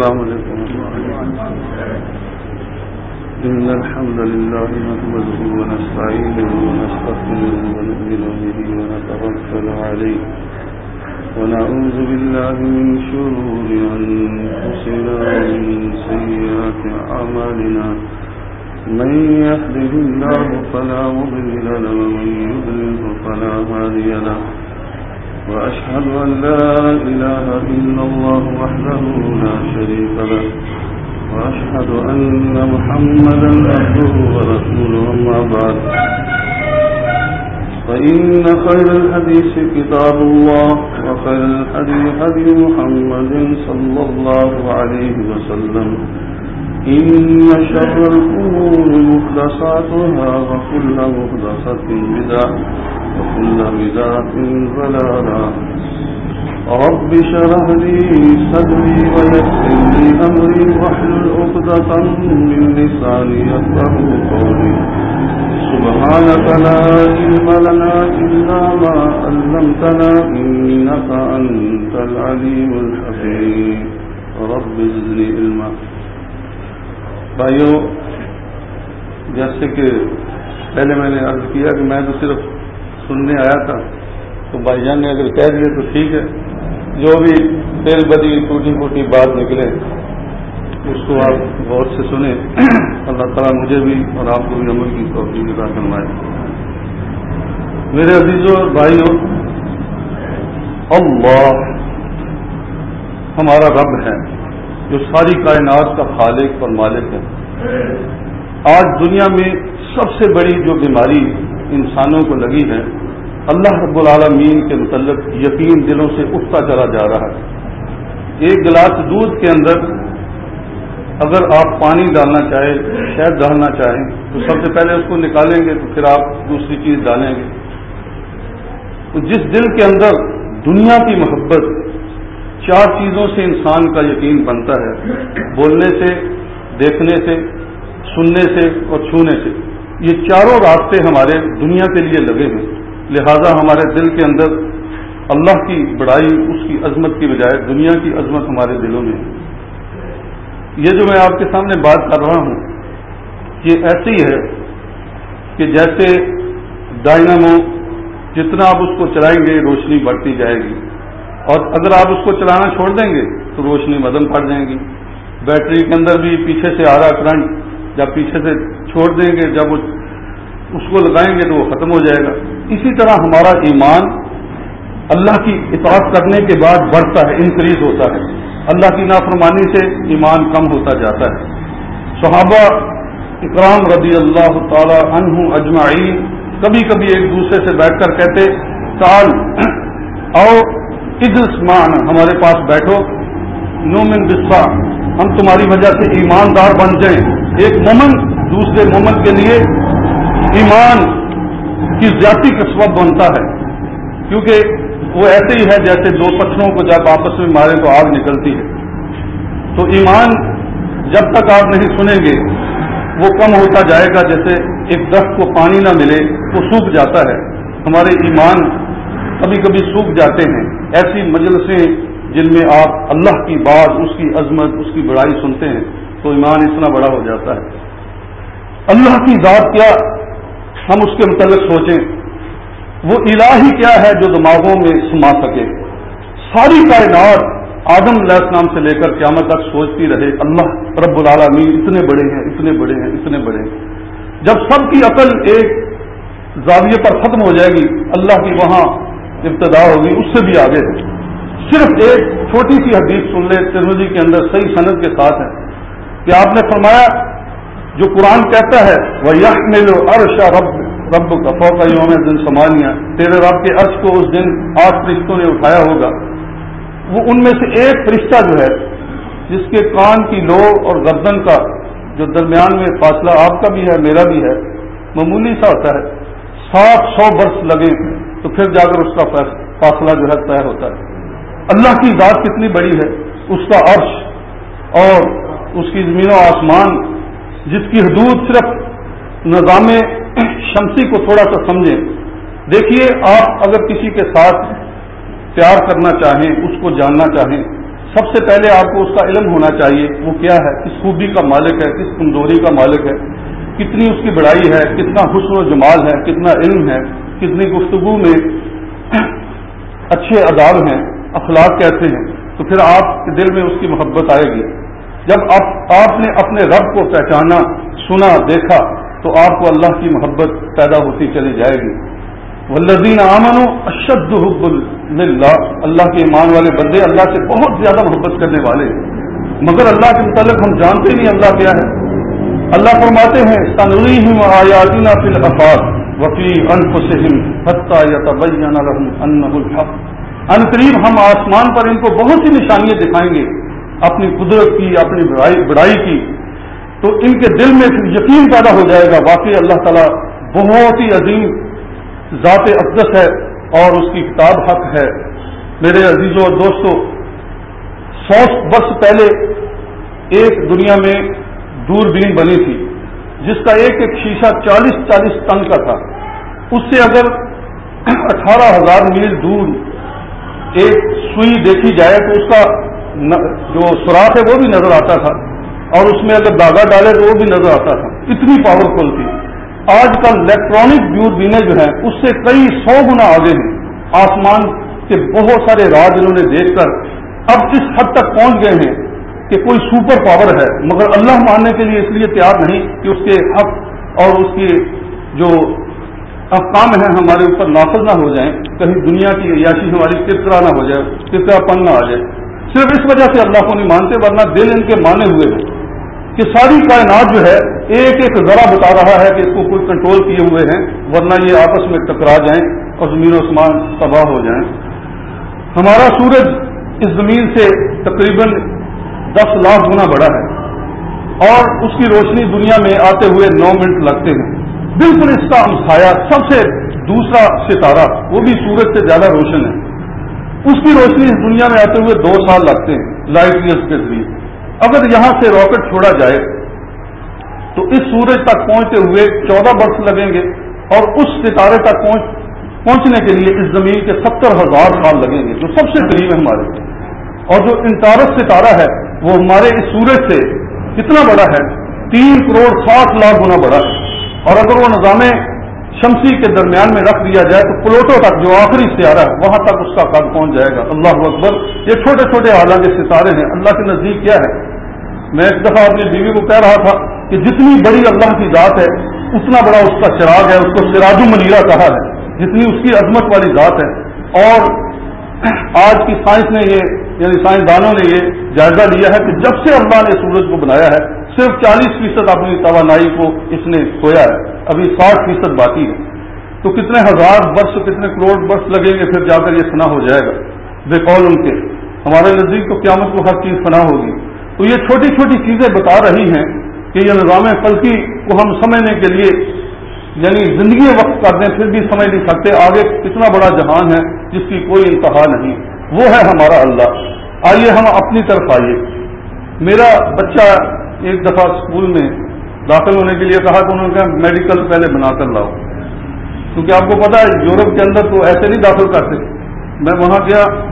السلام علیکم إن الحمد لله نحمده ونستعينه ونستغفره ونؤمن به ونتوكل عليه ونعوذ بالله من شرور أنفسنا ومن سيئات أعمالنا من يهده الله فلا مضل له ومن يضلله فلا هادي له. وأشهد أن لا إله إلا الله وحده لا شريك له، وأشهد أن محمدا عبده ورسوله أما بعد. فإن خير الحديث كتاب الله، وخير الحديث هدي محمد صلى الله عليه وسلم. إن شر الأمور مخلصاتها، وكل مخلصة بدعة. وكل بدعة ضلالة. رب شرح لي صدري ويسر لي أمري واحلل عقدة من لساني يفقه قولي. سبحانك لا علم لنا إلا ما علمتنا إنك أنت العليم الحكيم. رب زدني علما. بھائیو، جیسے کہ پہلے میں نے عرض کیا کہ میں تو صرف سننے آیا تھا، تو بھائی جان نے اگر کہہ دیے تو ٹھیک ہے۔ جو بھی تیل بدی ٹوٹی پھوٹی بات نکلے، اس کو آپ غور سے سنیں۔ اللہ تعالیٰ مجھے بھی اور آپ کو بھی عمل کی توفیق ادا کروائے میرے عزیزوں اور بھائیوں، اللہ ہمارا رب ہے، جو ساری کائنات کا خالق اور مالک ہے۔ آج دنیا میں سب سے بڑی جو بیماری انسانوں کو لگی ہے اللہ رب العالمین کے متعلق یقین دلوں سے اٹھتا چلا جا رہا ہے۔ ایک گلاس دودھ کے اندر اگر آپ پانی ڈالنا چاہیں، شہد ڈالنا چاہیں، تو سب سے پہلے اس کو نکالیں گے تو پھر آپ دوسری چیز ڈالیں گے۔ تو جس دل کے اندر دنیا کی محبت چار چیزوں سے انسان کا یقین بنتا ہے، بولنے سے، دیکھنے سے، سننے سے اور چھونے سے، یہ چاروں راستے ہمارے دنیا کے لیے لگے ہیں۔ لہذا ہمارے دل کے اندر اللہ کی بڑائی، اس کی عظمت کی بجائے دنیا کی عظمت ہمارے دلوں میں ہے۔ یہ جو میں آپ کے سامنے بات کر رہا ہوں، یہ ایسی ہے کہ جیسے ڈائنامو جتنا آپ اس کو چلائیں گے، روشنی بڑھتی جائے گی۔ اور اگر آپ اس کو چلانا چھوڑ دیں گے، تو روشنی مدم پڑ جائیں گی۔ بیٹری کے اندر بھی پیچھے سے آ رہا کرنٹ جب پیچھے سے چھوڑ دیں گے، جب وہ اس کو لگائیں گے تو وہ ختم ہو جائے گا۔ اسی طرح ہمارا ایمان اللہ کی اطاعت کرنے کے بعد بڑھتا ہے، انکریز ہوتا ہے۔ اللہ کی نافرمانی سے ایمان کم ہوتا جاتا ہے۔ صحابہ اکرام رضی اللہ تعالی عنہ اجمعین کبھی کبھی ایک دوسرے سے بیٹھ کر کہتے سال مان ہمارے پاس بیٹھو۔ نومن بسا ہم تمہاری وجہ سے ایماندار بن جائیں۔ ایک مومن دوسرے مومن کے لیے ایمان کی زیادتی کا سبب بنتا ہے۔ کیونکہ وہ ایسے ہی ہے جیسے دو پتھروں کو جب آپس میں مارے تو آگ نکلتی ہے۔ تو ایمان جب تک آپ نہیں سنیں گے، وہ کم ہوتا جائے گا۔ جیسے ایک درخت کو پانی نہ ملے وہ سوکھ جاتا ہے۔ ہمارے ایمان کبھی کبھی سوکھ جاتے ہیں۔ ایسی مجلسیں جن میں آپ اللہ کی بات، اس کی عظمت، اس کی بڑائی سنتے ہیں، تو ایمان اتنا بڑا ہو جاتا ہے۔ اللہ کی ذات کیا ہم اس کے متعلق سوچیں، وہ الہی کیا ہے جو دماغوں میں سما سکے؟ ساری کائنات آدم علیہ السلام سے لے کر قیامت تک سوچتی رہے، اللہ رب العالمین اتنے بڑے ہیں، اتنے بڑے ہیں، اتنے بڑے ہیں۔ جب سب کی عقل ایک زاویے پر ختم ہو جائے گی، اللہ کی وہاں ابتدا ہوگی، اس سے بھی آگے ہے۔ صرف ایک چھوٹی سی حدیث سن لے ترمزی کے اندر صحیح صنعت کے ساتھ ہے۔ کہ آپ نے فرمایا جو قرآن کہتا ہے وہ یق میں جو عرش رب رب کا فوقا یوم دن سمانیہ تیرے رب کے عرش کو اس دن آٹھ فرشتوں نے اٹھایا ہوگا۔ وہ ان میں سے ایک فرشتہ جو ہے، جس کے کان کی لو اور گردن کا جو درمیان میں فاصلہ آپ کا بھی ہے، میرا بھی ہے، معمولی سا ہوتا ہے۔ سات سو برس لگے تو پھر جا کر اس کا فاصلہ جو ہے طے ہوتا ہے۔ اللہ کی ذات کتنی بڑی ہے، اس کا عرش اور اس کی زمین و آسمان جس کی حدود صرف نظام شمسی کو تھوڑا سا سمجھیں۔ دیکھیے، آپ اگر کسی کے ساتھ پیار کرنا چاہیں، اس کو جاننا چاہیں، سب سے پہلے آپ کو اس کا علم ہونا چاہیے، وہ کیا ہے؟ کس خوبی کا مالک ہے، کس کمزوری کا مالک ہے، کتنی اس کی بڑائی ہے، کتنا حسن و جمال ہے، کتنا علم ہے، کتنی گفتگو میں اچھے اداب ہیں، اخلاق کیسے ہیں۔ تو پھر آپ کے دل میں اس کی محبت آئے گی۔ جب آپ آپ نے اپنے رب کو پہچانا، سنا، دیکھا، تو آپ کو اللہ کی محبت پیدا ہوتی چلی جائے گی۔ ولدین امن و اشد حب اللہ اللہ کے ایمان والے بندے اللہ سے بہت زیادہ محبت کرنے والے۔ مگر اللہ کے متعلق ہم جانتے نہیں اللہ کیا ہے۔ اللہ فرماتے ہیں تنظیم آیاتنا فی الافاق وفی انفسہم حتی یتبین لهم انه الحق۔ ان قریب ہم آسمان پر ان کو بہت سی نشانیاں دکھائیں گے۔ اپنی قدرت کی، اپنی بڑائی کی، تو ان کے دل میں پھر یقین پیدا ہو جائے گا، واقعی اللہ تعالیٰ بہت ہی عظیم ذات اقدس ہے اور اس کی کتاب حق ہے۔ میرے عزیزوں اور دوستوں، سو برس پہلے ایک دنیا میں دوربین بنی تھی، جس کا ایک ایک شیشہ چالیس چالیس ٹن کا تھا۔ اس سے اگر اٹھارہ ہزار میل دور ایک سوئی دیکھی جائے تو اس کا جو سوراخ ہے وہ بھی نظر آتا تھا اور اس میں اگر داغا ڈالے تو وہ بھی نظر آتا تھا اتنی پاورفل تھی آج کل الیکٹرانک دوربینیں جو ہیں اس سے کئی سو گنا آگے ہیں آسمان کے بہت سارے راج انہوں نے دیکھ کر اب اس حد تک پہنچ گئے ہیں کہ کوئی سپر پاور ہے مگر اللہ ماننے کے لیے اس لیے تیار نہیں کہ اس کے حق اور اس کی جو احکام ہیں ہمارے اوپر نافذ نہ ہو جائیں، کہیں دنیا کی عیاشی ہماری کرکرا نہ ہو جائے کرکرا پن نہ آ جائے۔ صرف اس وجہ سے اللہ کو نہیں مانتے، ورنہ دل ان کے مانے ہوئے ہیں کہ ساری کائنات جو ہے، ایک ایک ذرا بتا رہا ہے کہ اس کو کوئی کنٹرول کیے ہوئے ہیں، ورنہ یہ آپس میں ٹکرا جائیں اور زمین و آسمان تباہ ہو جائیں۔ ہمارا سورج اس زمین سے تقریباً دس لاکھ گنا بڑا ہے اور اس کی روشنی دنیا میں آتے ہوئے نو منٹ لگتے ہیں۔ بالکل اس کا ہمسایا سب سے دوسرا ستارہ، وہ بھی سورج سے زیادہ روشن ہے۔ اس کی روشنی اس دنیا میں آتے ہوئے دو سال لگتے ہیں لائٹ ایئرس کے ذریعے۔ اگر یہاں سے راکٹ چھوڑا جائے، تو اس سورج تک پہنچتے ہوئے چودہ برس لگیں گے اور اس ستارے تک پہنچ پہنچنے کے لیے اس زمین کے ستر ہزار سال لگیں گے، جو سب سے قریب ہے ہمارے۔ اور جو انتارس ستارہ ہے، وہ ہمارے اس سورج سے کتنا بڑا ہے؟ تین کروڑ ساٹھ لاکھ گنا بڑا ہے۔ اور اگر وہ نظام شمسی کے درمیان میں رکھ دیا جائے تو پلوٹو تک جو آخری سیارہ ہے، وہاں تک اس کا قد پہنچ جائے گا۔ اللہ اکبر۔ یہ چھوٹے چھوٹے اعلیٰ کے ستارے ہیں۔ اللہ کے نزدیک کیا ہے؟ میں ایک دفعہ اپنی بیوی کو کہہ رہا تھا کہ جتنی بڑی اللہ کی ذات ہے، اتنا بڑا اس کا چراغ ہے، اس کو سراج منیرا کہا ہے۔ جتنی اس کی عظمت والی ذات ہے۔ اور آج کی سائنس نے یہ یعنی سائنسدانوں نے یہ جائزہ لیا ہے کہ جب سے اللہ نے سورج کو بنایا ہے، صرف چالیس فیصد اپنی توانائی کو اس نے کھویا ہے۔ ابھی ساٹھ فیصد باقی ہے۔ تو کتنے ہزار برس، کتنے کروڑ برس لگیں گے، پھر جا کر یہ فنا ہو جائے گا۔ بے قول ان کے۔ ہمارے نزدیک تو قیامت کو ہر چیز فنا ہوگی۔ تو یہ چھوٹی چھوٹی چیزیں بتا رہی ہیں کہ یہ نظام فلکی کو ہم سمجھنے کے لیے یعنی زندگی وقت کر دیں، پھر بھی سمجھ نہیں سکتے آگے کتنا بڑا جہان ہے جس کی کوئی انتہا نہیں۔ وہ ہے ہمارا اللہ۔ آئیے ہم اپنی طرف آئیے۔ میرا بچہ ایک دفعہ اسکول میں داخل ہونے کے لیے کہا کہ انہوں نے کہا میڈیکل پہلے بنا کر لاؤ۔ کیونکہ آپ کو پتا ہے یورپ کے اندر تو ایسے نہیں داخل کرتے۔ میں وہاں گیا،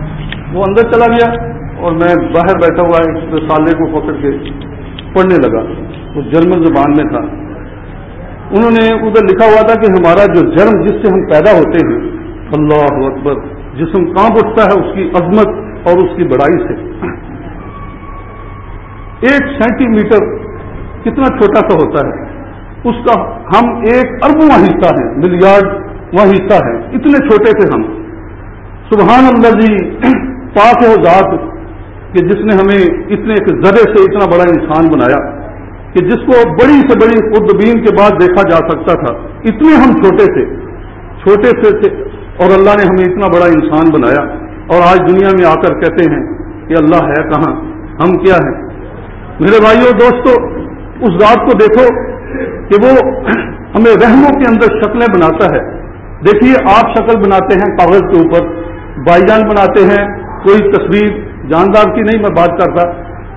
وہ اندر چلا گیا اور میں باہر بیٹھا ہوا اس سالے کو پکڑ کے پڑھنے لگا۔ وہ جرمن زبان میں تھا۔ انہوں نے ادھر لکھا ہوا تھا کہ ہمارا جو جرم جس سے ہم پیدا ہوتے ہیں، اللہ اکبر جسم کہاں اٹھتا ہے، اس کی عظمت اور اس کی بڑائی سے۔ ایک سینٹی میٹر کتنا چھوٹا سا ہوتا ہے، اس کا ہم ایک اربواں حصہ ہیں ملیارڈ وہ حصہ ہے۔ اتنے چھوٹے تھے ہم۔ سبحان اللہ جی پاک ہے ذات کہ جس نے ہمیں اتنے ایک زرے سے اتنا بڑا انسان بنایا کہ جس کو بڑی سے بڑی خودبین کے بعد دیکھا جا سکتا تھا۔ اتنے ہم چھوٹے تھے۔ چھوٹے سے اور اللہ نے ہمیں اتنا بڑا انسان بنایا۔ اور آج دنیا میں آ کر کہتے ہیں کہ اللہ ہے کہاں؟ ہم کیا ہیں؟ میرے بھائیوں دوستو اس ذات کو دیکھو کہ وہ ہمیں رحموں کے اندر شکلیں بناتا ہے۔ دیکھیے، آپ شکل بناتے ہیں کاغذ کے اوپر بائی جان بناتے ہیں، کوئی تصویر جاندار کی نہیں، میں بات کرتا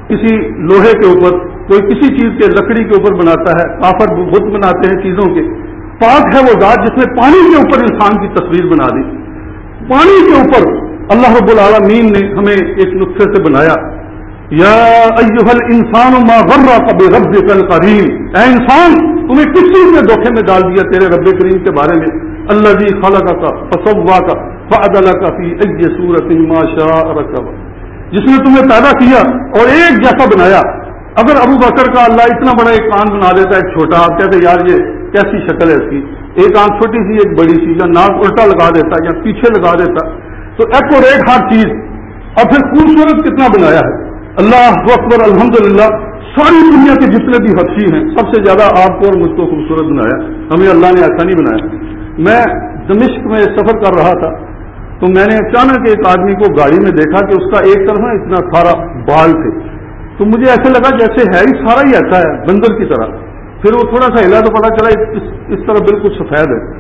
کسی لوہے کے اوپر، کوئی کسی چیز کے لکڑی کے اوپر بناتا ہے، کافر بت بناتے ہیں چیزوں کے۔ پاک ہے وہ ذات جس نے پانی کے اوپر انسان کی تصویر بنا دی۔ پانی کے اوپر اللہ رب العالمین نے ہمیں ایک نسخے سے بنایا۔ یا ایوہل انسان ما غرہ کب رب کل کریم اے انسان، تمہیں کس چیز میں دھوکے میں ڈال دیا تیرے رب کریم کے بارے میں؟ اللہ جی خالہ کا فصوا کا فعدل کا فی اج صورت ما شاء رکب۔ جس نے تمہیں پیدا کیا اور ایک جیسا بنایا۔ اگر ابو بکر کا اللہ اتنا بڑا ایک کان بنا دیتا ہے ایک چھوٹا، آپ کہتے یار، یہ کیسی شکل ہے اس کی؟ ایک آنکھ چھوٹی سی، ایک بڑی سی، یا ناک الٹا لگا دیتا یا پیچھے لگا دیتا۔ تو ایکوریٹ ہر چیز۔ اور پھر خوبصورت کتنا بنایا ہے؟ اللہ اکبر الحمد للہ ساری دنیا کے جتنے بھی حقی ہیں، سب سے زیادہ آپ کو اور مجھ کو خوبصورت بنایا۔ ہمیں اللہ نے ایسا نہیں بنایا۔ میں دمشق میں سفر کر رہا تھا، تو میں نے اچانک ایک آدمی کو گاڑی میں دیکھا کہ اس کا ایک طرف اتنا سارا بال تھے۔ تو مجھے ایسا لگا جیسے ہے ہی سارا ہی ایسا ہے، بندر کی طرح۔ پھر وہ تھوڑا سا ہلا تو پتا چلا، اس طرح بالکل سفید ہے۔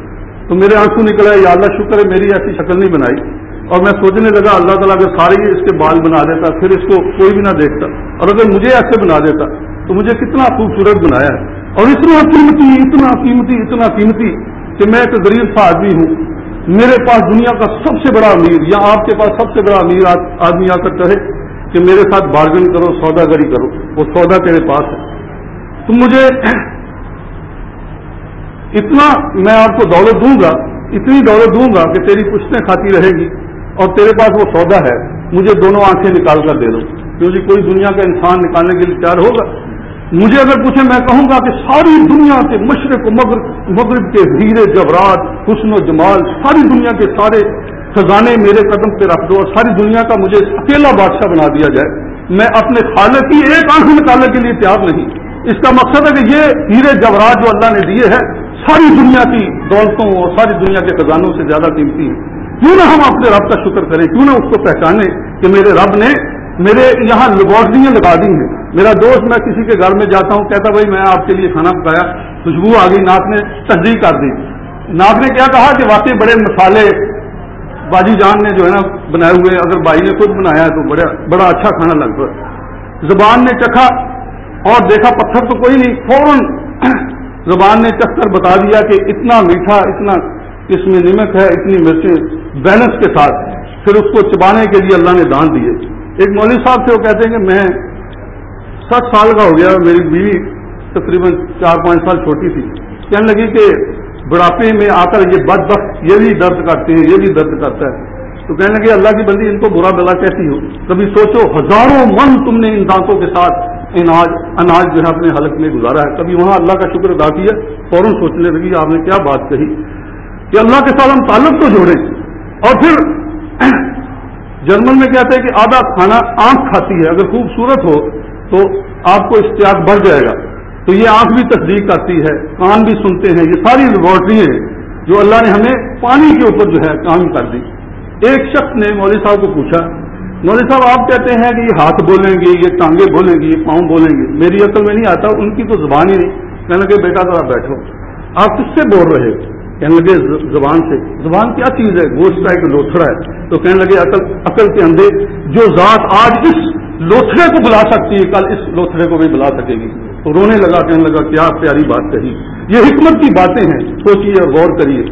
تو میرے آنکھوں نکلا، یا اللہ شکر ہے، میری ایسی شکل نہیں بنائی۔ اور میں سوچنے لگا اللہ تعالیٰ اگر سارے اس کے بال بنا دیتا پھر اس کو کوئی بھی نہ دیکھتا۔ اور اگر مجھے ایسے بنا دیتا، تو مجھے کتنا خوبصورت بنایا ہے۔ اور اتنا قیمتی اتنا قیمتی اتنا قیمتی کہ میں ایک غریب سا آدمی ہوں۔ میرے پاس دنیا کا سب سے بڑا امیر یا آپ کے پاس سب سے بڑا امیر آدمی آ کر کہے کہ میرے ساتھ بارگن کرو، سودا گری کرو، وہ سودا تیرے پاس ہے۔ تو مجھے اتنا میں آپ کو دولت دوں گا، اتنی دولت دوں گا کہ تیری پشتیں کھاتی رہے گی۔ اور تیرے پاس وہ سودا ہے، مجھے دونوں آنکھیں نکال کر دے دو۔ کیونکہ جی کوئی دنیا کا انسان نکالنے کے لیے تیار ہوگا۔ مجھے اگر پوچھے میں کہوں گا کہ ساری دنیا کے مشرق و مغرب کے ہیرے جبرات، حسن و جمال، ساری دنیا کے سارے خزانے میرے قدم پہ رکھ دو اور ساری دنیا کا مجھے اکیلا بادشاہ بنا دیا جائے۔ میں اپنے خالق کی ایک آنکھ نکالنے کے لیے تیار نہیں۔ اس کا مقصد ہے کہ یہ ہیرے جواہرات جو اللہ نے دیے ہیں، ساری دنیا کی دولتوں اور ساری دنیا کے خزانوں سے زیادہ قیمتی ہیں۔ کیوں نہ ہم اپنے رب کا شکر کریں؟ کیوں نہ اس کو پہچانے کہ میرے رب نے میرے یہاں لیبورٹریاں لگا دی ہیں۔ میرا دوست میں کسی کے گھر میں جاتا ہوں، کہتا بھائی، میں آپ کے لیے کھانا پکایا، خوشبو آ گئی ناک نے تصدیق کر دی۔ ناک نے کیا کہا کہ واقعی بڑے مسالے باجی جان نے جو ہے نا بنائے ہوئے، اگر بھائی نے خود بنایا ہے تو بڑا بڑا اچھا کھانا لگ رہا زبان نے چکھا اور دیکھا پتھر تو کوئی نہیں، فوراً زبان نے چکھ کر بتا دیا کہ اتنا میٹھا، اتنا اس میں نمک ہے، اتنی مرچیں بیلنس کے ساتھ۔ پھر اس کو چبانے کے لیے اللہ نے دان دیے۔ ایک مولوی صاحب سے وہ کہتے ہیں کہ میں سات سال کا ہو گیا، میری بیوی تقریباً چار پانچ سال چھوٹی تھی۔ کہنے لگی کہ بڑھاپے میں آ کر یہ بد بخت یہ بھی درد کرتے ہیں، یہ بھی درد کرتا ہے۔ تو کہنے لگے، اللہ کی بندی، ان کو برا بلا کیسی ہو؟ کبھی سوچو، ہزاروں من تم نے ان دانتوں کے ساتھ اناج اناج جو ہے اپنے حلق میں گزارا ہے۔ کبھی وہاں اللہ کا شکر ادا کیا، فوراً سوچنے لگی، آپ نے کیا بات کہی؟ کہ اللہ کے ساتھ ہم تعلق تو جوڑیں۔ اور پھر جرمن میں کہتے ہیں کہ آدھا کھانا آنکھ کھاتی ہے، اگر خوبصورت ہو تو آپ کو اشتیاق بڑھ جائے گا۔ تو یہ آنکھ بھی تصدیق کرتی ہے، کان بھی سنتے ہیں۔ یہ ساری لیبورٹری ہیں جو اللہ نے ہمیں پانی کے اوپر جو ہے کام کر دی۔ ایک شخص نے مولوی صاحب کو پوچھا، مولوی صاحب آپ کہتے ہیں کہ یہ ہاتھ بولیں گے، یہ ٹانگیں بولیں گے، یہ پاؤں بولیں گے۔ میری عقل میں نہیں آتا، ان کی تو زبان ہی نہیں۔ کہنے لگے بیٹا ذرا بیٹھو۔ آپ کس سے بول رہے ہو؟ کہنے لگے زبان سے، زبان کیا چیز ہے؟ گوشت کا ایک لوتھڑا ہے۔ تو کہنے لگے عقل عقل کے اندھے، جو ذات آج اس لوتھڑے کو بلا سکتی ہے، کل اس لوتھڑے کو بھی بلا سکے گی۔ تو رونے لگا، کہنے لگا، کیا پیاری بات کہی۔ یہ حکمت کی باتیں ہیں، سوچیے اور غور کریے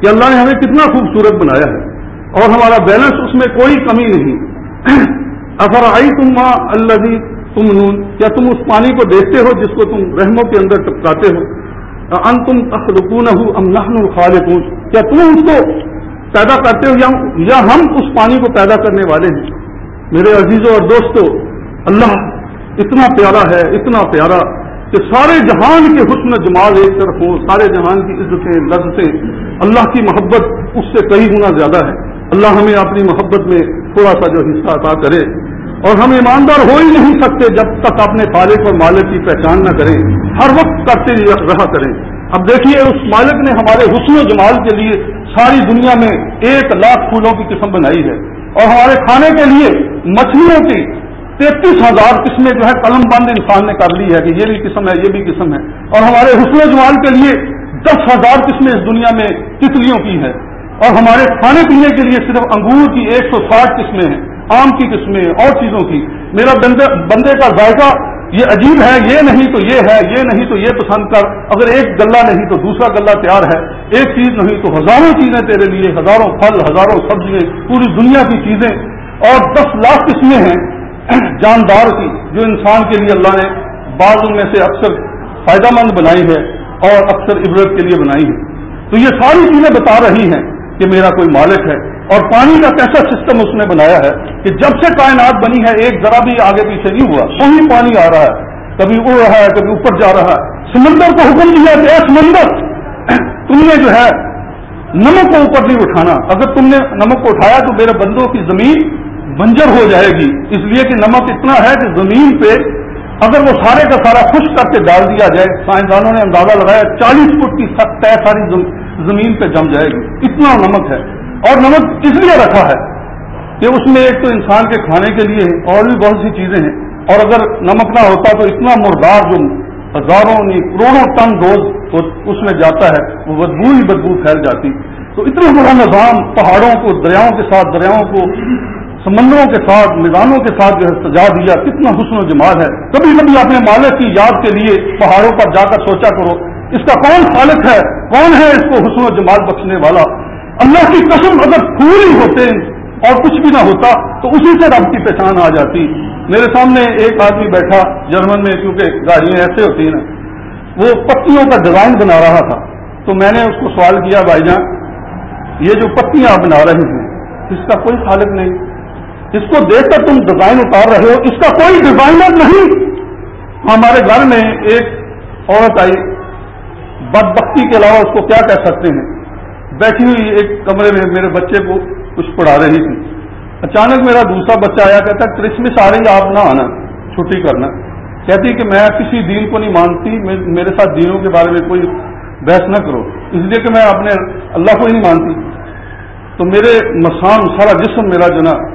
کہ اللہ نے ہمیں کتنا خوبصورت بنایا ہے۔ اور ہمارا بیلنس اس میں کوئی کمی نہیں۔ افر آئی تم ماں اللہ تم نون کیا تم اس پانی کو دیکھتے ہو جس کو تم رحموں کے اندر ٹپکاتے ہو؟ ان تم تخلقون ہو ام نحن الخالقون؟ کیا تم اس کو پیدا کرتے ہو یا ہم اس پانی کو پیدا کرنے والے ہیں؟ میرے عزیزوں اور دوستوں، اللہ اتنا پیارا ہے، اتنا پیارا کہ سارے جہان کے حسن جمال ایک طرف ہوں، سارے جہان کی عزتیں، لذتیں، اللہ کی محبت اس سے کئی گنا زیادہ ہے۔ اللہ ہمیں اپنی محبت میں تھوڑا سا جو حصہ عطا کرے۔ اور ہم ایماندار ہو ہی نہیں سکتے جب تک اپنے خالق اور مالک کی پہچان نہ کریں۔ ہر وقت کرتے رہا کریں۔ اب دیکھیے، اس مالک نے ہمارے حسن و جمال کے لیے ساری دنیا میں ایک لاکھ پھولوں کی قسم بنائی ہے۔ اور ہمارے کھانے کے لیے مچھلیوں کی تینتیس ہزار قسمیں جو ہے قلم بند انسان نے کر لی ہے کہ یہ بھی قسم ہے، یہ بھی قسم ہے۔ اور ہمارے حسن و جمال کے لیے دس ہزار قسمیں اس دنیا میں تتلیوں کی ہیں۔ اور ہمارے کھانے پینے کے لیے صرف انگور کی ایک سو ساٹھ قسمیں ہیں۔ آم کی قسمیں، اور چیزوں کی۔ میرا بندے بندے کا ذائقہ یہ عجیب ہے، یہ نہیں تو یہ ہے، یہ نہیں تو یہ پسند کر۔ اگر ایک گلہ نہیں تو دوسرا گلہ تیار ہے۔ ایک چیز نہیں تو ہزاروں چیزیں تیرے لیے، ہزاروں پھل، ہزاروں سبزیاں، پوری دنیا کی چیزیں۔ اور دس لاکھ قسمیں ہیں جاندار کی جو انسان کے لیے اللہ نے بعض ان میں سے اکثر فائدہ مند بنائی ہے اور اکثر عبرت کے لیے بنائی ہے۔ تو یہ ساری چیزیں بتا رہی ہیں کہ میرا کوئی مالک ہے۔ اور پانی کا کیسا سسٹم اس نے بنایا ہے کہ جب سے کائنات بنی ہے، ایک ذرا بھی آگے پیچھے نہیں ہوا، وہی پانی آ رہا ہے۔ کبھی اڑ رہا ہے، کبھی اوپر جا رہا ہے۔ سمندر کو حکم دیا کہ اے سمندر، تم نے جو ہے نمک کو اوپر نہیں اٹھانا۔ اگر تم نے نمک کو اٹھایا تو میرے بندوں کی زمین بنجر ہو جائے گی۔ اس لیے کہ نمک اتنا ہے کہ زمین پہ اگر وہ سارے کا سارا خشک کر کے ڈال دیا جائے، سائنسدانوں نے اندازہ لگایا چالیس فٹ کی طے ساری زمین پہ جم جائے گی۔ اتنا نمک ہے۔ اور نمک اس لیے رکھا ہے کہ اس میں ایک تو انسان کے کھانے کے لیے اور بھی بہت سی چیزیں ہیں اور اگر نمک نہ ہوتا تو اتنا مردار جو ہزاروں یعنی کروڑوں ٹن روز اس میں جاتا ہے، وہ بدبو ہی بدبو پھیل جاتی۔ تو اتنا بڑا نظام پہاڑوں کو، دریاؤں کے ساتھ، دریاؤں کو، سمندروں کے ساتھ، میدانوں کے ساتھ جو ہے سجا دیا، کتنا حسن و جمال ہے۔ کبھی کبھی اپنے مالک کی یاد کے لیے پہاڑوں پر جا کر سوچا کرو، اس کا کون خالق ہے؟ کون ہے اس کو حسن و جمال بخشنے والا؟ اللہ کی قسم اگر پھول ہی ہوتے اور کچھ بھی نہ ہوتا تو اسی سے رب کی پہچان آ جاتی۔ میرے سامنے ایک آدمی بیٹھا جرمن میں، کیونکہ گاڑیاں ایسے ہوتی ہیں نا، وہ پتیوں کا ڈیزائن بنا رہا تھا۔ تو میں نے اس کو سوال کیا، بھائی جان، یہ جو پتیاں آپ بنا رہے ہیں، اس کا کوئی خالق نہیں۔ اس کو دیکھ کر تم ڈیزائن اتار رہے ہو، اس کا کوئی ڈیزائنر نہیں۔ ہمارے گھر میں ایک عورت آئی، بدبختی کے علاوہ اس کو کیا کہہ سکتے ہیں؟ بیٹھی ہوئی ایک کمرے میں میرے بچے کو کچھ پڑھا رہی تھی۔ اچانک میرا دوسرا بچہ آیا، کہتا کرسمس آ رہی آپ نہ آنا، چھٹی کرنا۔ کہتی کہ میں کسی دین کو نہیں مانتی میرے ساتھ دینوں کے بارے میں کوئی بحث نہ کرو۔ اس لیے کہ میں اپنے اللہ کو ہی نہیں مانتی۔ تو میرے مسام سارا جسم میرا جو نا،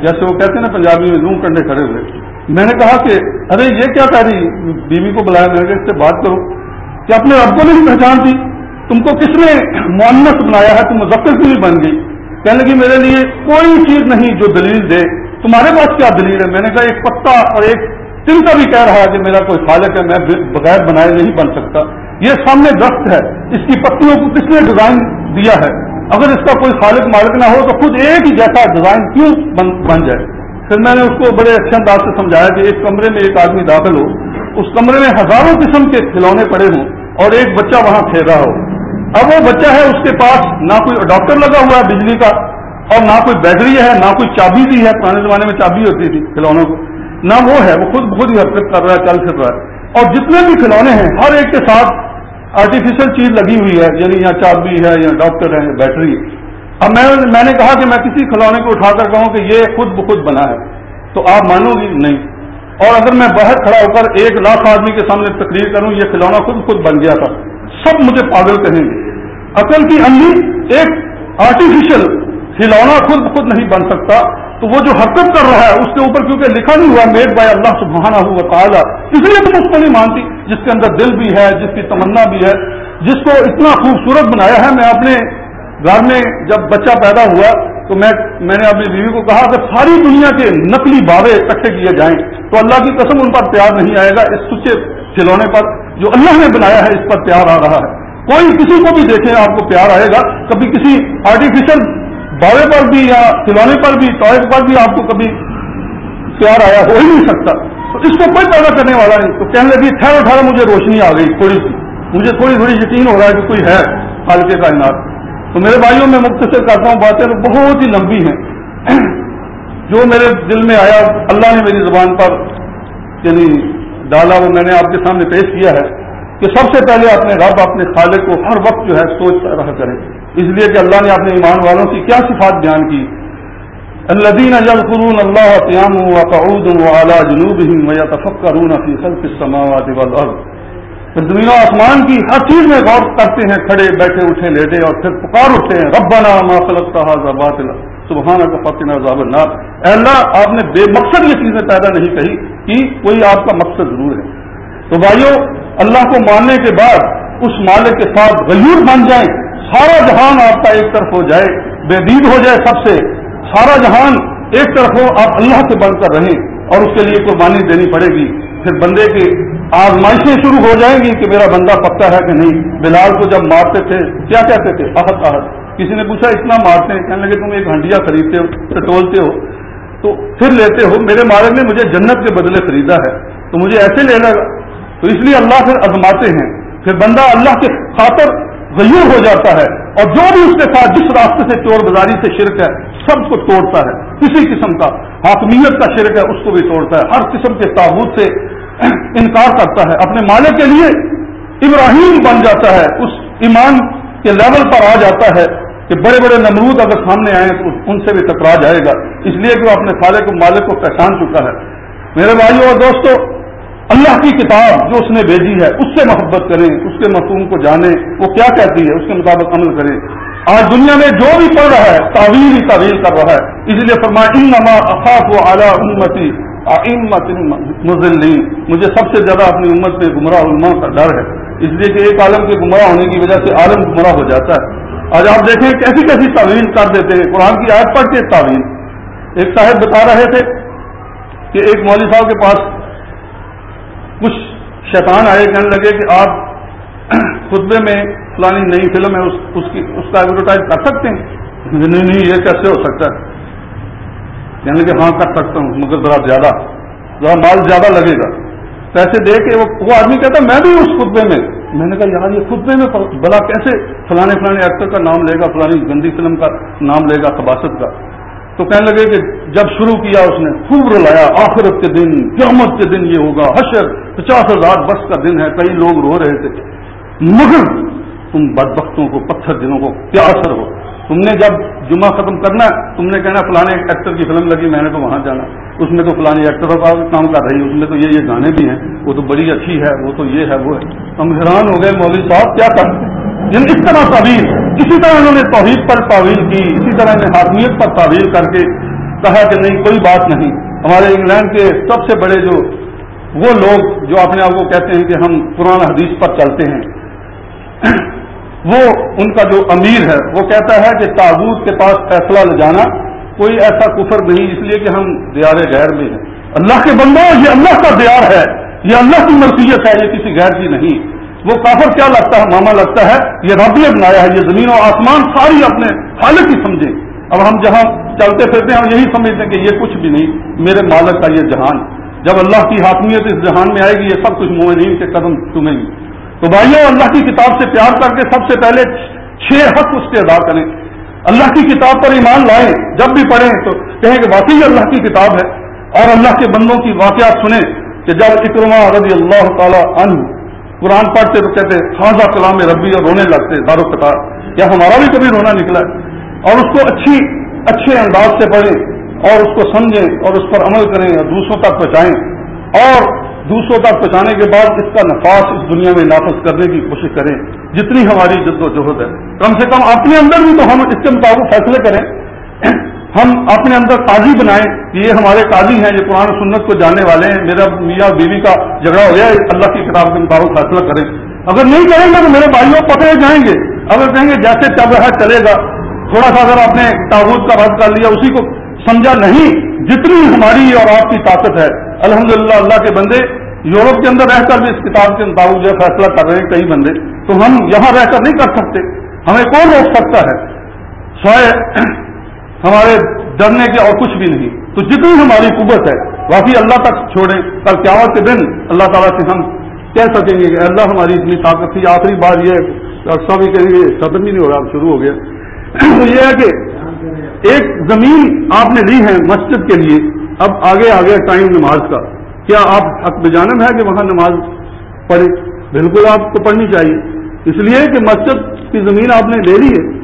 جیسے وہ کہتے ہیں نا پنجابی میں زوم کرنے کھڑے ہوئے۔ میں نے کہا کہ، ارے، یہ کیا کہہ رہی بیوی کو بلایا، میں نے کہا، اس سے بات کرو۔ کہ اپنے رب کو نہیں پہچانتی۔ تم کو کس نے معنت بنایا ہے؟ تم مظفر کیوں نہیں بن گئی؟ کہنے لگی، میرے لیے کوئی چیز نہیں جو دلیل دے۔ تمہارے پاس کیا دلیل ہے؟ میں نے کہا، ایک پتا اور ایک تم کا بھی کہہ رہا ہے کہ میرا کوئی خالق ہے، میں بغیر بنائے نہیں بن سکتا۔ یہ سامنے درخت ہے۔ اس کی پتیوں کو کس نے ڈیزائن دیا ہے؟ اگر اس کا کوئی خالق مالک نہ ہو تو خود ایک ہی جیسا ڈیزائن کیوں بن جائے؟ پھر میں نے اس کو بڑے اچھے انداز سے سمجھایا کہ ایک کمرے میں ایک آدمی داخل ہو۔ اس کمرے میں ہزاروں قسم کے کھلونے پڑے ہوں اور ایک بچہ وہاں کھیل رہا ہو۔ اب وہ بچہ ہے اس کے پاس نہ کوئی اڈاپٹر لگا ہوا ہے بجلی کا اور نہ کوئی بیٹری ہے، نہ کوئی چابی بھی ہے، پرانے زمانے میں چابی ہوتی تھی کھلونوں کو نہ وہ ہے، وہ خود بخود ہی حرکت کر رہا ہے، چل پھر رہا ہے۔ اور جتنے بھی کھلونے ہیں، ہر ایک کے ساتھ آرٹیفیشل چیز لگی ہوئی ہے یعنی یہاں چابی ہے یا ڈاکٹر ہے یا بیٹری۔ اب میں میں نے کہا کہ میں کسی کھلونے کو اٹھا کر کہوں کہ یہ خود بخود بنا ہے۔ تو آپ مانو گی نہیں۔ اور اگر میں باہر کھڑا ہو کر ایک لاکھ آدمی کے سامنے تقریر کروں، یہ کھلونا خود خود بن گیا تھا۔ سب مجھے پاگل کہیں گے۔ عقل کی اندھی ایک آرٹیفیشل کھلونا خود بخود نہیں بن سکتا۔ تو وہ جو حرکت کر رہا ہے، اس کے اوپر کیونکہ لکھا نہیں ہوا میڈ بائی اللہ سبحانہ ہوا تعالیٰ۔ اس لیے تم اس کو نہیں مانتی، جس کے اندر دل بھی ہے، جس کی تمنا بھی ہے، جس کو اتنا خوبصورت بنایا ہے۔ میں اپنے گھر میں جب بچہ پیدا ہوا، تو میں میں نے اپنی بیوی کو کہا کہ ساری دنیا کے نقلی باوے اکٹھے کیے جائیں۔ تو اللہ کی قسم ان پر پیار نہیں آئے گا، اس سچے کھلونے پر جو اللہ نے بنایا ہے، اس پر پیار آ رہا ہے۔ کوئی کسی کو بھی دیکھے، آپ کو پیار آئے گا۔ کبھی کسی آرٹیفیشل باوے پر بھی یا کھلونے پر بھی، ٹوائے پر بھی آپ کو کبھی پیار آیا ہو ہی نہیں سکتا۔ تو اس کو کوئی پیدا کرنے والا نہیں۔ تو کہنے لگی، ٹھہرو ٹھہرو، مجھے روشنی آ گئی تھوڑی سی۔ مجھے تھوڑی تھوڑی یقین ہو رہا ہے کہ کوئی ہے حال کے کائنات۔ تو میرے بھائیوں، میں مختصر کرتا ہوں باتیں تو بہت ہی لمبی ہیں۔ جو میرے دل میں آیا، اللہ نے میری زبان پر یعنی ڈالا، وہ میں نے آپ کے سامنے پیش کیا ہے۔ کہ سب سے پہلے اپنے رب، اپنے خالق کو ہر وقت جو ہے سوچ رہا کریں اس لیے کہ اللہ نے اپنے ایمان والوں کی کیا صفات بیان کی؟ الدین یذکرون اللہ قیام و قعود و اعلیٰ جنوب ویتفکرون فی خلق السماوات والارض۔ زمین و آسمان کی ہر چیز میں غور کرتے ہیں، کھڑے بیٹھے اٹھے، لیٹے اور پھر پکار اٹھتے ہیں۔ ربنا ما خلقت هذا باطلا۔ سبحانك فقنا عذاب النار۔ اے اللہ، آپ نے بے مقصد یہ چیزیں پیدا نہیں کہی کہ کوئی آپ کا مقصد ضرور ہے۔ تو بھائیو اللہ کو ماننے کے بعد اس مالک کے ساتھ غیور بن جائیں، سارا جہان آپ کا ایک طرف ہو جائے، بے دید ہو جائے سب سے۔ سارا جہان ایک طرف ہو، آپ اللہ سے بن کر رہیں اور اس کے لیے قربانی دینی پڑے گی۔ پھر بندے کی آزمائشیں شروع ہو جائیں گی کہ میرا بندہ پکا ہے کہ نہیں۔ بلال کو جب مارتے تھے، کیا کہتے تھے؟ احت احت کسی نے پوچھا، اتنا مارتے ہیں؟ کہنے لگے، تم ایک ہنڈیا خریدتے ہو پٹولتے ہو۔ تو پھر لیتے ہو، میرے مالک نے مجھے جنت کے بدلے خریدا ہے۔ تو مجھے ایسے لینا تو اس لیے اللہ پھر ازماتے ہیں۔ پھر بندہ اللہ کے خاطر غیور ہو جاتا ہے اور جو بھی اس کے ساتھ جس راستے سے چور بازاری سے شرک ہے، سب کو توڑتا ہے۔ کسی قسم کا حاکمیت کا شرک ہے، اس کو بھی توڑتا ہے۔ ہر قسم کے تعبت سے انکار کرتا ہے۔ اپنے مالک کے لیے ابراہیم بن جاتا ہے۔ اس ایمان کے لیول پر آ جاتا ہے کہ بڑے بڑے نمرود اگر سامنے آئے تو ان سے بھی ٹکرا جائے گا۔ اس لیے کہ وہ اپنے خالق کو مالک کو پہچان چکا ہے۔ میرے بھائیوں اور دوستوں اللہ کی کتاب جو اس نے بھیجی ہے، اس سے محبت کریں، اس کے مفہوم کو جانیں، وہ کیا کہتی ہے؟ اس کے مطابق عمل کریں۔ آج دنیا میں جو بھی پڑھ رہا ہے، تعویل ہی تعویل کر رہا ہے۔ اس لیے فرما نما افاف و اعلیٰ امتی مزلین مجھے سب سے زیادہ اپنی امت میں گمراہ علماء کا ڈر ہے۔ اس لیے کہ ایک عالم کے گمراہ ہونے کی وجہ سے عالم گمراہ ہو جاتا ہے۔ آج آپ دیکھیں کیسی کیسی تعویل کر دیتے ہیں۔ قرآن کی آیت پڑھ کے تعویل۔ ایک صاحب بتا رہے تھے کہ ایک مولوی صاحب کے پاس کچھ شیطان آئے کہنے لگے کہ آپ خطبے میں فلانی نئی فلم ہے، اس اس کی اس کا ایڈورٹائز کر سکتے ہیں؟ نہیں نہیں، یہ کیسے ہو سکتا ہے؟ یعنی کہنے لگے ہاں کر سکتا ہوں، مگر ذرا زیادہ، ذرا مال زیادہ لگے گا۔ پیسے دے کے وہ وہ آدمی کہتا، میں بھی اس خطبے میں۔ میں نے کہا، یار، یہ خطبے میں بلا کیسے فلانے فلانے ایکٹر کا نام لے گا، فلانی گندی فلم کا نام لے گا خباست کا؟ تو کہنے لگے کہ جب شروع کیا اس نے، خوب رلایا، آخرت کے دن، قیامت کے دن یہ ہوگا، حشر، پچاس ہزار بس کا دن ہے، کئی لوگ رو رہے تھے۔ مگر تم بدبختوں کو، پتھر دنوں کو کیا اثر ہو؟ تم نے جب جمعہ ختم کرنا ہے تم نے کہنا فلانے ایکٹر کی فلم لگی، میں نے تو وہاں جانا۔ اس میں تو فلانی ایکٹر کا کام کر رہی، اس میں تو یہ یہ گانے بھی ہیں۔ وہ تو بڑی اچھی ہے، وہ تو یہ ہے، وہ ہے۔ ہم حیران ہو گئے، مولوی صاحب کیا کرتے یعنی اس طرح تعویل، اسی طرح انہوں نے توحید پر تعویل کی، اسی طرح انہیں حاکمیت پر تعویل کر کے کہا کہ نہیں، کوئی بات نہیں۔ ہمارے انگلینڈ کے سب سے بڑے جو، وہ لوگ جو اپنے آپ کو کہتے ہیں کہ ہم قرآن حدیث پر چلتے ہیں، وہ ان کا جو امیر ہے، وہ کہتا ہے کہ تابوت کے پاس فیصلہ لے جانا کوئی ایسا کفر نہیں، اس لیے کہ ہم دیار غیر میں ہیں۔ اللہ کے بندوں، یہ اللہ کا دیار ہے، یہ اللہ کی مرثیت ہے، یہ کسی غیر کی نہیں۔ وہ کافر کیا لگتا ہے؟ ماما لگتا ہے، یہ رب نے بنایا ہے، یہ زمین و آسمان ساری اپنے حالت ہی سمجھے۔ اب ہم جہاں چلتے پھرتے ہیں، ہم یہی سمجھتے ہیں کہ یہ کچھ بھی نہیں، میرے مالک کا یہ جہان۔ جب اللہ کی حاکمیت اس جہان میں آئے گی، یہ سب کچھ مومنین کے قدم چومیں گی تو بھائیوں اللہ کی کتاب سے پیار کر کے سب سے پہلے چھ حق اس کے ادا کریں۔ اللہ کی کتاب پر ایمان لائیں۔ جب بھی پڑھیں تو کہیں کہ واقعی اللہ کی کتاب ہے اور اللہ کے بندوں کی واقعات سنیں کہ جب اکرما رضی اللہ تعالی عنہ قرآن پڑھتے تو کہتے خاصا کلام ربی اور رونے لگتے دارو قطار. کیا ہمارا بھی کبھی رونا نکلا ہے. اور اس کو اچھی، اچھے انداز سے پڑھیں اور اس کو سمجھیں اور اس پر عمل کریں اور دوسروں تک پہنچائیں. اور دوسروں تک پہنچانے کے بعد اس کا نفاذ اس دنیا میں نافذ کرنے کی کوشش کریں، جتنی ہماری جد و جہد ہے. کم سے کم اپنے اندر بھی تو ہم اس کے مطابق فیصلے کریں. ہم اپنے اندر قاضی بنائیں کہ یہ ہمارے قاضی ہیں، یہ قرآن سنت کو جاننے والے ہیں۔ میرا میاں بیوی کا جھگڑا ہو گیا اللہ کی کتاب کے مطابق فیصلہ کریں۔ اگر نہیں کریں گے تو میرے بھائیوں پکڑے جائیں گے۔ اگر کہیں گے جیسے چل رہا چلے گا، تھوڑا سا اگر آپ نے تابوت کا رد کر لیا، اسی کو سمجھا نہیں جتنی ہماری اور آپ کی طاقت ہے۔ الحمدللہ اللہ کے بندے یورپ کے اندر رہ کر بھی اس کتاب کے مطابق جو فیصلہ کر رہے ہیں کئی بندے۔ تو ہم یہاں رہ کر نہیں کر سکتے۔ ہمیں کون روک سکتا ہے؟ سوائے ہمارے ڈرنے کے اور کچھ بھی نہیں۔ تو جتنی ہماری قوت ہے باقی اللہ تک چھوڑیں۔ کل قیامت کے دن اللہ تعالیٰ سے ہم کہہ سکیں گے کہ اللہ ہماری اتنی طاقت تھی۔ آخری بار یہ سب کہیں گے ختم ہی نہیں ہو رہا شروع ہو گیا۔ تو یہ ہے کہ ایک زمین آپ نے لی ہے مسجد کے لیے۔ اب آگے آگے ٹائم نماز کا۔ کیا آپ حق بجانب ہے کہ وہاں نماز پڑھے بالکل آپ کو پڑھنی چاہیے۔ اس لیے کہ مسجد کی زمین آپ نے لے لی ہے۔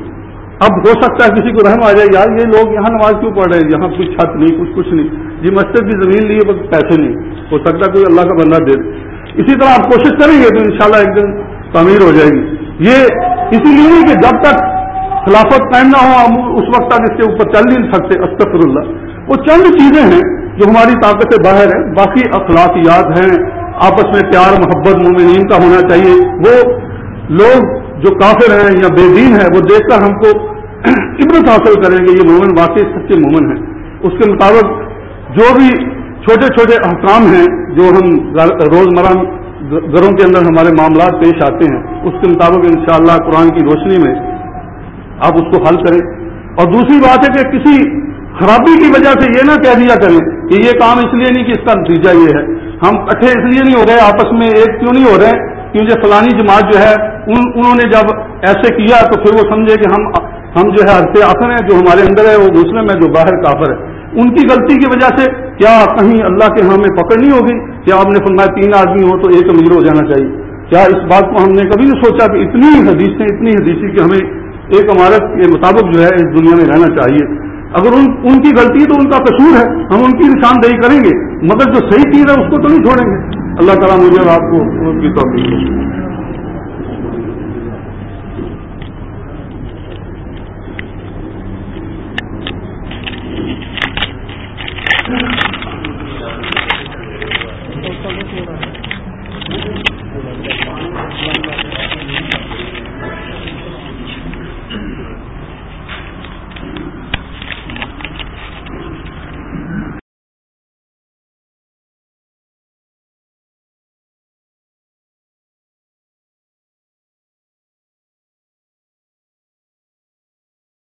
اب ہو سکتا ہے کسی کو رحم آ جائے، یار یہ لوگ یہاں نماز کیوں پڑھ رہے ہیں؟ یہاں کچھ چھت نہیں، کچھ کچھ نہیں۔ جی مسجد کی زمین لی ہے بس پیسے نہیں۔ ہو سکتا کوئی اللہ کا بندہ دے اسی طرح آپ کوشش کریں گے تو انشاءاللہ ایک دن تعمیر ہو جائے گی۔ یہ اسی لیے نہیں کہ جب تک خلافت قائم نہ ہو، ہم اس وقت تک اس کے اوپر چل نہیں سکتے استفر اللہ وہ چند چیزیں ہیں جو ہماری طاقت سے باہر ہے باقی اخلاقیات ہیں۔ آپس میں پیار، محبت، مومنین کا ہونا چاہیے۔ وہ لوگ جو کافر ہیں یا بے دین ہے وہ دیکھ کر ہم کو عبرت حاصل کریں گے یہ مومن واقعی سچے مومن ہیں۔ اس کے مطابق جو بھی چھوٹے چھوٹے احکام ہیں جو ہم روزمرہ گھروں کے اندر ہمارے معاملات پیش آتے ہیں، اس کے مطابق انشاءاللہ قرآن کی روشنی میں آپ اس کو حل کریں۔ اور دوسری بات ہے کہ کسی خرابی کی وجہ سے یہ نہ کہہ دیا کریں کہ یہ کام اس لیے نہیں کہ اس کا نتیجہ یہ ہے۔ ہم اکٹھے اس لیے نہیں ہو رہے آپس میں ایک کیوں نہیں ہو رہے کیونکہ فلانی جماعت جو ہے، ان، انہوں نے جب ایسے کیا تو پھر وہ سمجھے کہ ہم ہم جو ہے ہرتے آخر ہیں، جو ہمارے اندر ہے، وہ مسلم ہے، جو باہر کافر ہے۔ ان کی غلطی کی وجہ سے کیا کہیں اللہ کے ہاں ہمیں پکڑ نہیں ہوگی؟ کیا آپ نے فرمایا تین آدمی ہو تو ایک امیر ہو جانا چاہیے؟ کیا اس بات کو ہم نے کبھی نہیں سوچا کہ اتنی حدیثیں اتنی حدیثی کہ ہمیں ایک عمارت کے مطابق جو ہے اس دنیا میں رہنا چاہیے؟ اگر ان ان کی غلطی تو ان کا قصور ہے، ہم ان کی نشاندہی کریں گے، مگر جو صحیح چیز ہے، اس کو تو نہیں چھوڑیں گے۔ اللہ تعالیٰ مجھے آپ کو ان کی توقع